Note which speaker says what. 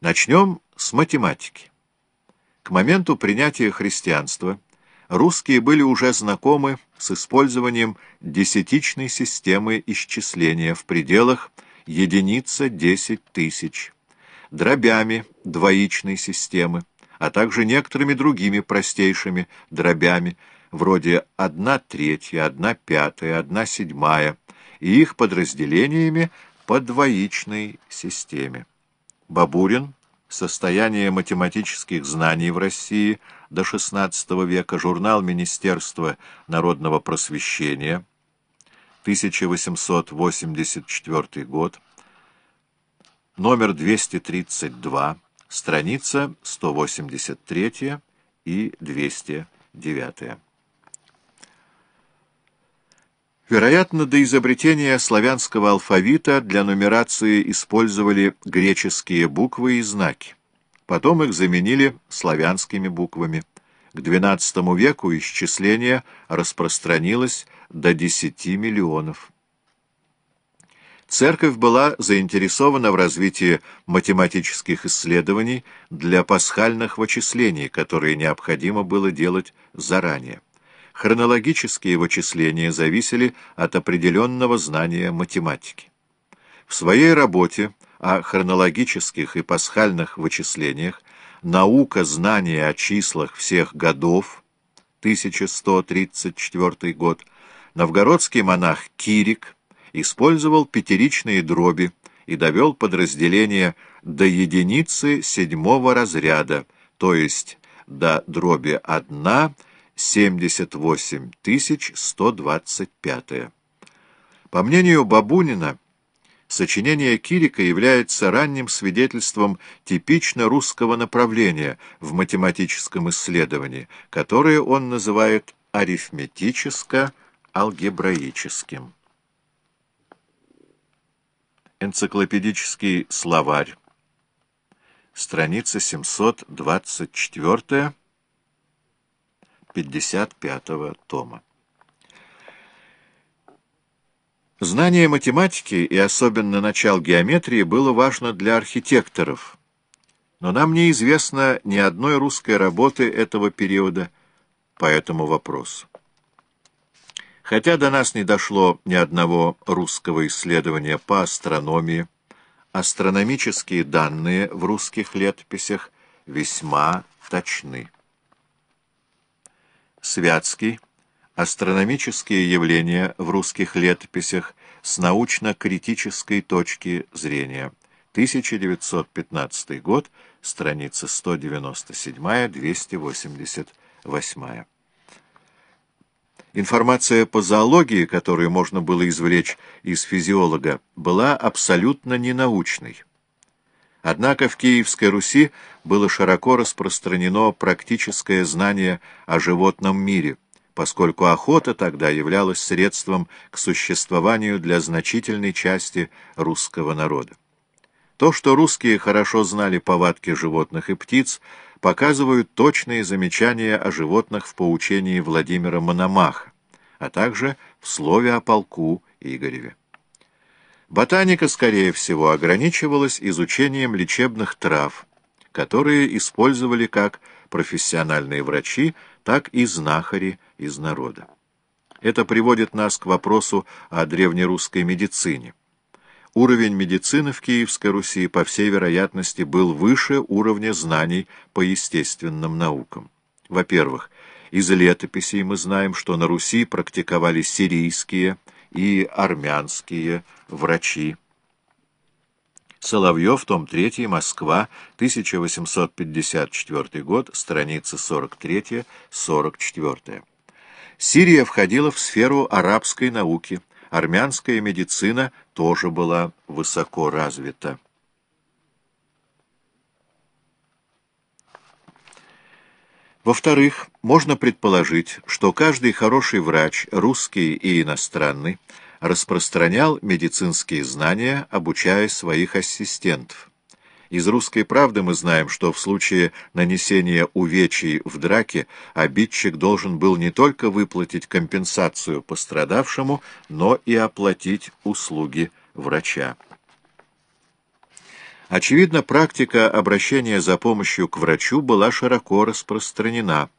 Speaker 1: Начнем с математики. К моменту принятия христианства русские были уже знакомы с использованием десятичной системы исчисления в пределах единица десять тысяч, дробями двоичной системы, а также некоторыми другими простейшими дробями, вроде одна третья, одна пятая, одна седьмая, и их подразделениями по двоичной системе. Бабурин «Состояние математических знаний в России до XVI века», журнал Министерства народного просвещения, 1884 год, номер 232, страница 183 и 209. Вероятно, до изобретения славянского алфавита для нумерации использовали греческие буквы и знаки. Потом их заменили славянскими буквами. К XII веку исчисление распространилось до 10 миллионов. Церковь была заинтересована в развитии математических исследований для пасхальных вычислений, которые необходимо было делать заранее. Хронологические вычисления зависели от определенного знания математики. В своей работе о хронологических и пасхальных вычислениях «Наука знания о числах всех годов» 1134 год новгородский монах Кирик использовал пятеричные дроби и довел подразделение до единицы седьмого разряда, то есть до дроби 1 78 125. По мнению Бабунина, сочинение Кирика является ранним свидетельством типично русского направления в математическом исследовании, которое он называет арифметическо-алгебраическим. Энциклопедический словарь. Страница 724 55 тома. Знание математики и особенно начал геометрии было важно для архитекторов, но нам неизвестно ни одной русской работы этого периода по этому вопросу. Хотя до нас не дошло ни одного русского исследования по астрономии, астрономические данные в русских летописях весьма точны. Святский. Астрономические явления в русских летописях с научно-критической точки зрения. 1915 год, страница 197-288. Информация по зоологии, которую можно было извлечь из физиолога, была абсолютно ненаучной. Однако в Киевской Руси было широко распространено практическое знание о животном мире, поскольку охота тогда являлась средством к существованию для значительной части русского народа. То, что русские хорошо знали повадки животных и птиц, показывают точные замечания о животных в поучении Владимира Мономаха, а также в слове о полку Игореве. Ботаника, скорее всего, ограничивалась изучением лечебных трав, которые использовали как профессиональные врачи, так и знахари из народа. Это приводит нас к вопросу о древнерусской медицине. Уровень медицины в Киевской Руси, по всей вероятности, был выше уровня знаний по естественным наукам. Во-первых, из летописей мы знаем, что на Руси практиковали сирийские и армянские врачи. Соловьев, том 3, Москва, 1854 год, страницы 43-44. Сирия входила в сферу арабской науки, армянская медицина тоже была высоко развита. Во-вторых, можно предположить, что каждый хороший врач, русский и иностранный, распространял медицинские знания, обучая своих ассистентов. Из «Русской правды» мы знаем, что в случае нанесения увечий в драке обидчик должен был не только выплатить компенсацию пострадавшему, но и оплатить услуги врача. Очевидно, практика обращения за помощью к врачу была широко распространена.